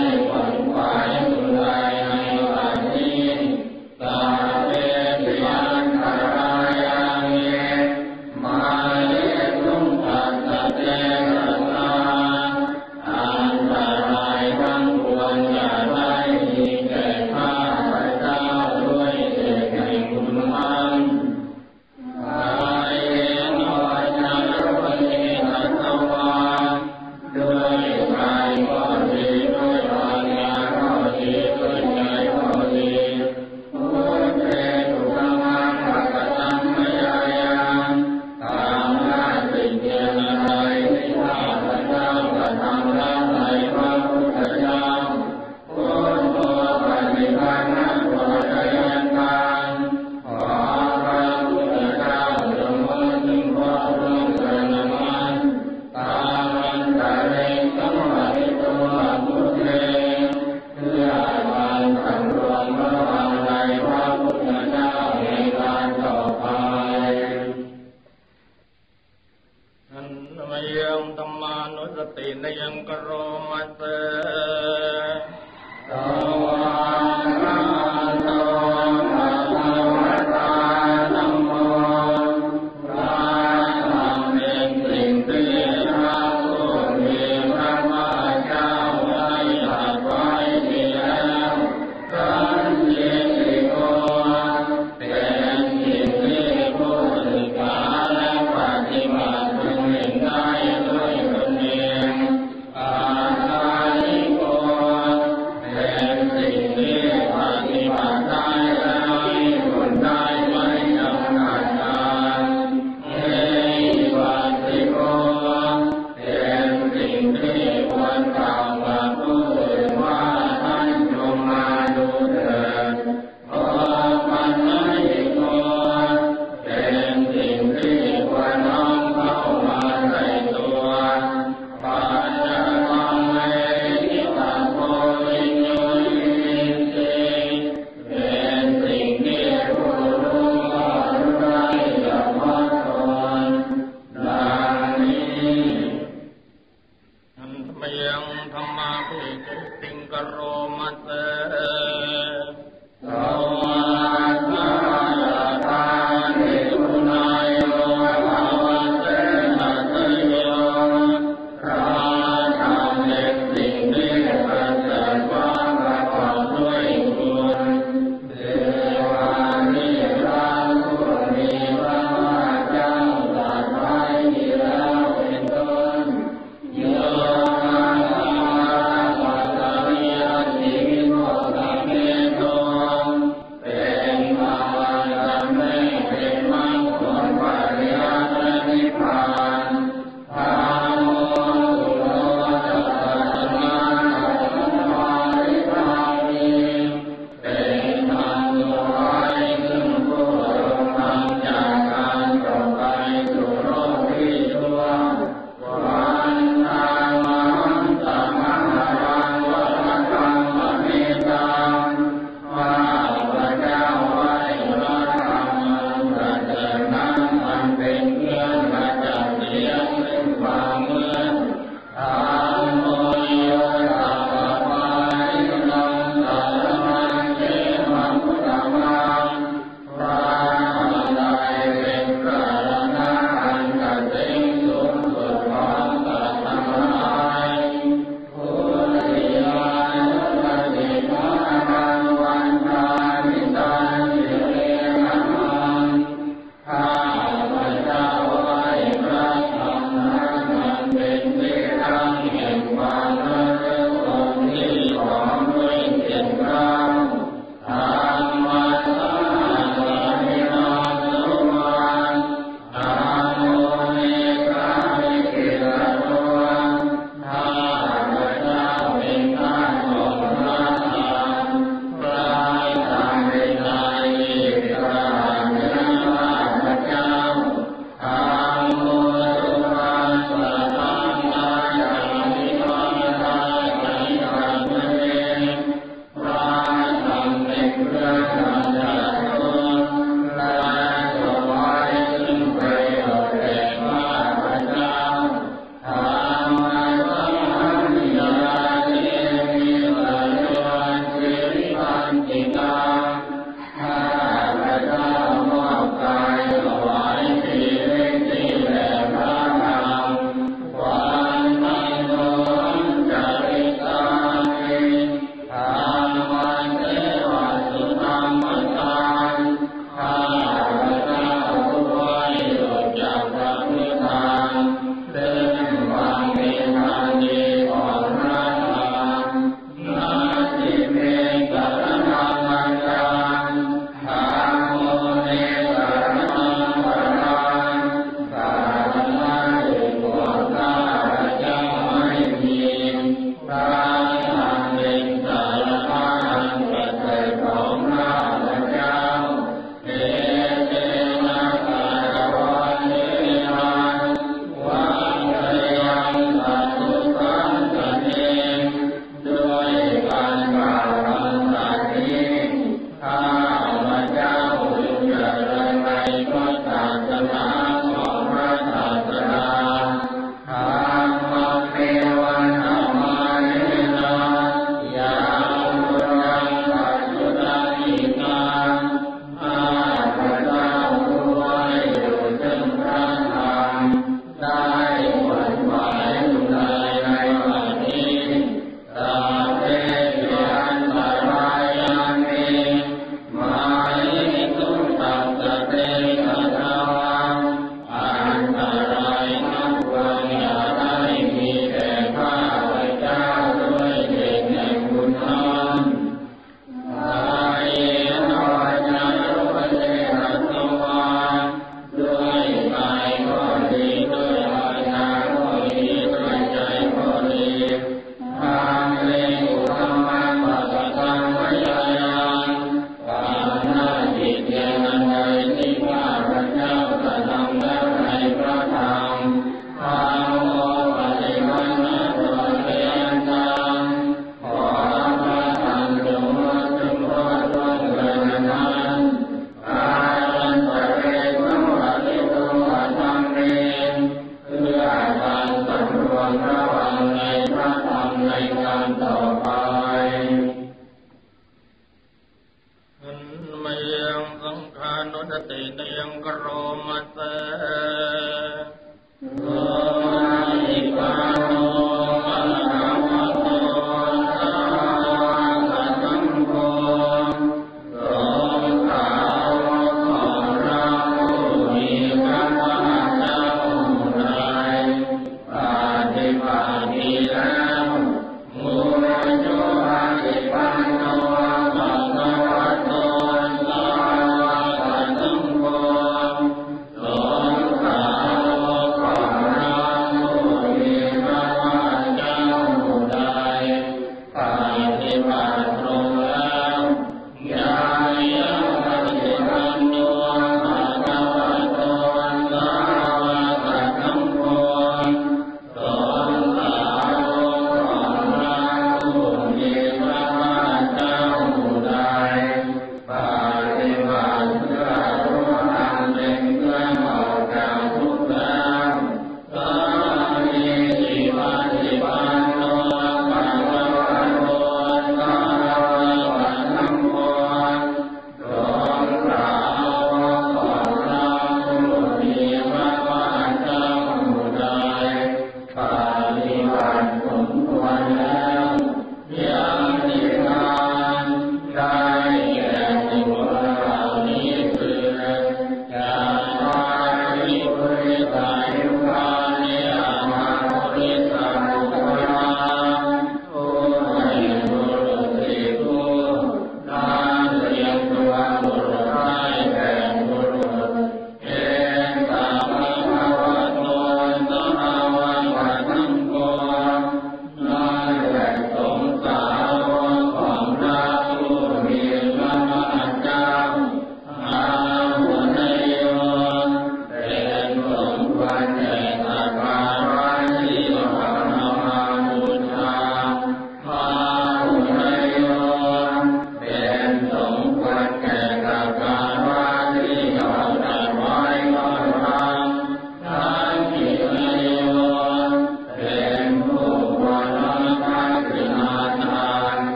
على القرآن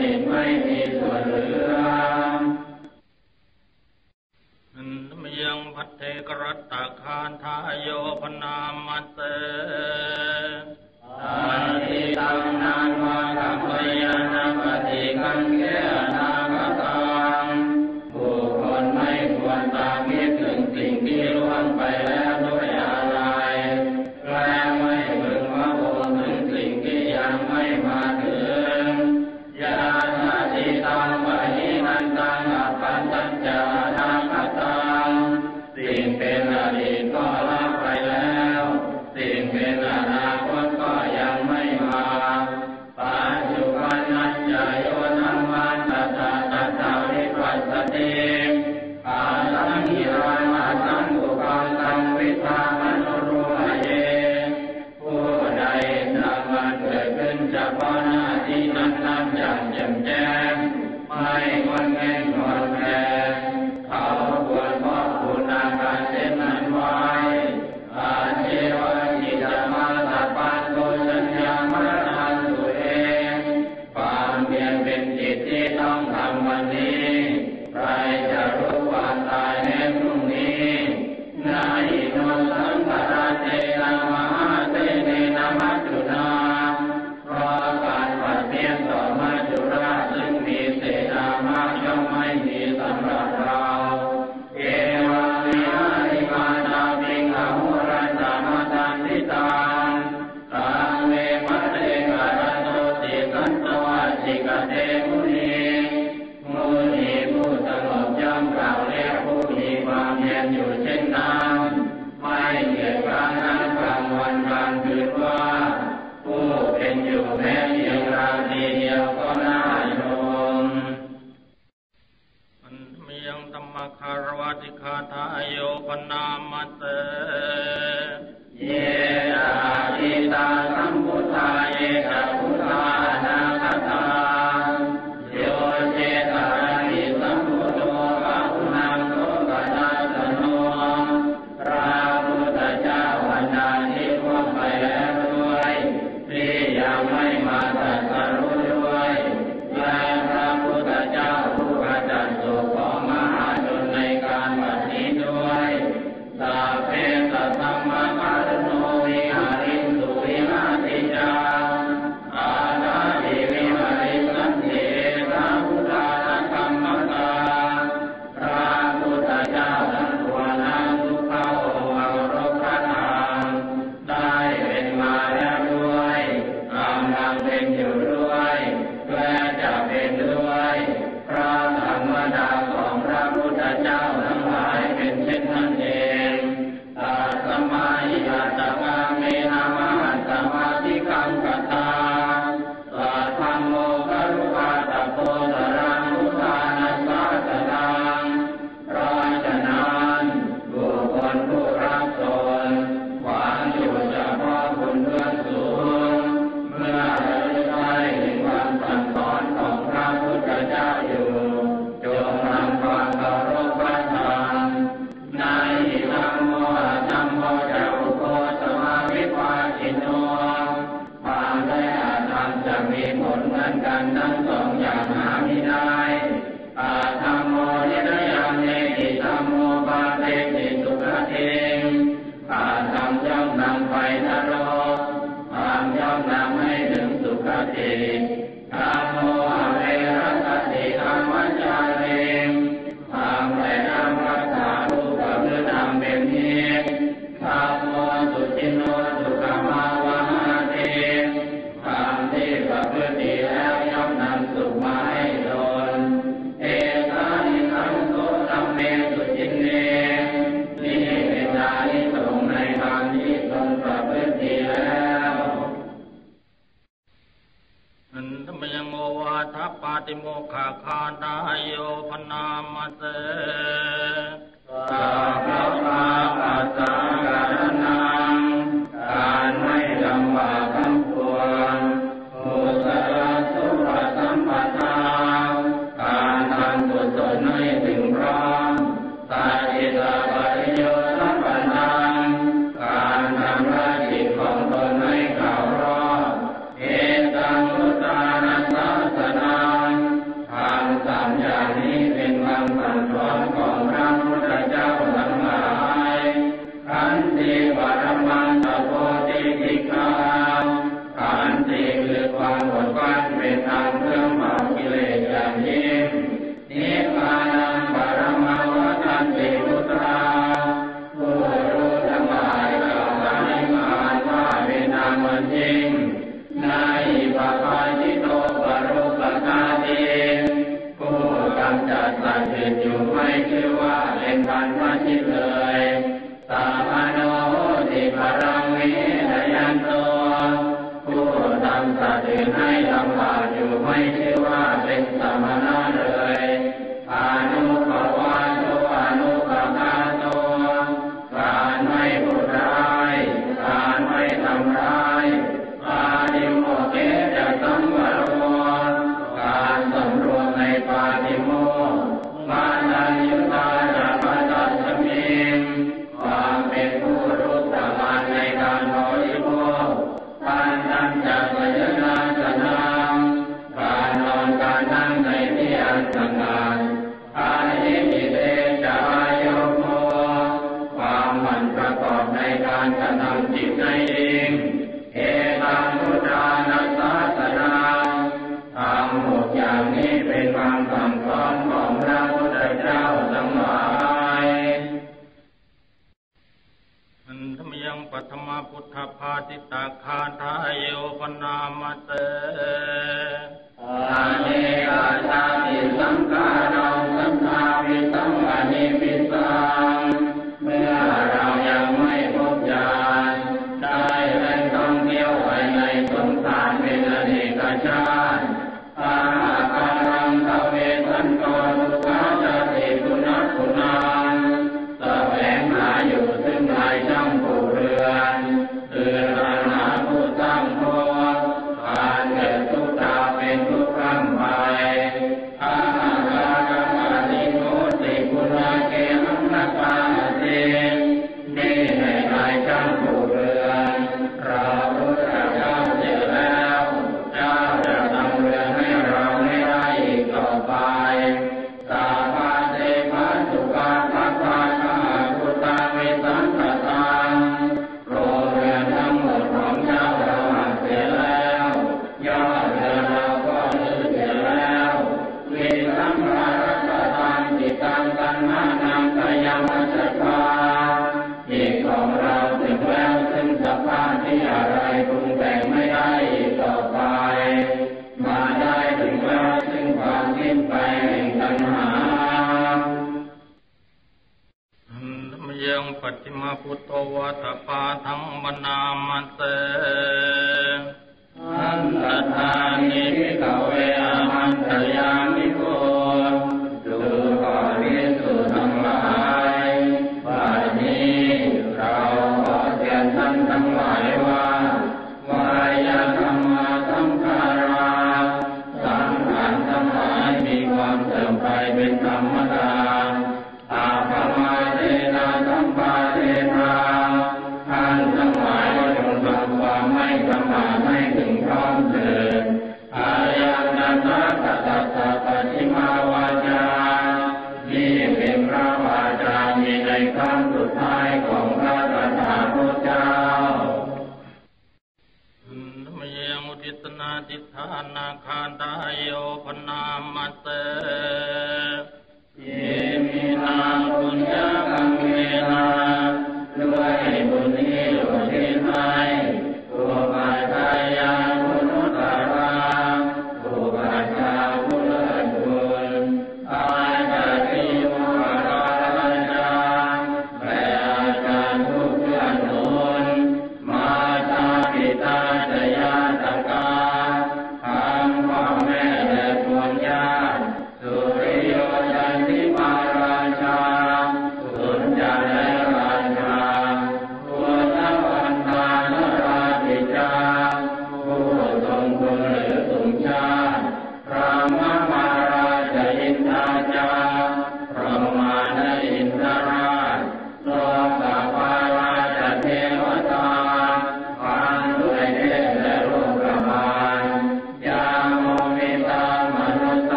นิทไม่มีส่วนเหลือนันมยังพัทเทกรัตตาคานทายโยพนา ติตาคาทายโยปนามเต